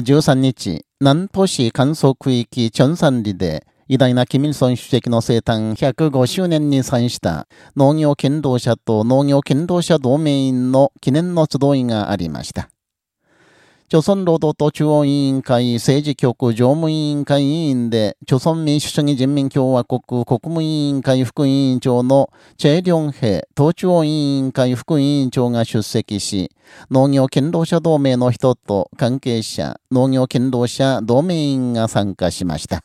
13日、南都市観測区域チョンサンリで、偉大なキミルソン主席の生誕105周年に参した農業剣道者と農業剣道者同盟員の記念の集いがありました。朝鮮労働党中央委員会政治局常務委員会委員で、朝鮮民主主義人民共和国国務委員会副委員長のチェ・リョンヘ党中央委員会副委員長が出席し、農業堅労者同盟の人と関係者、農業堅労者同盟員が参加しました。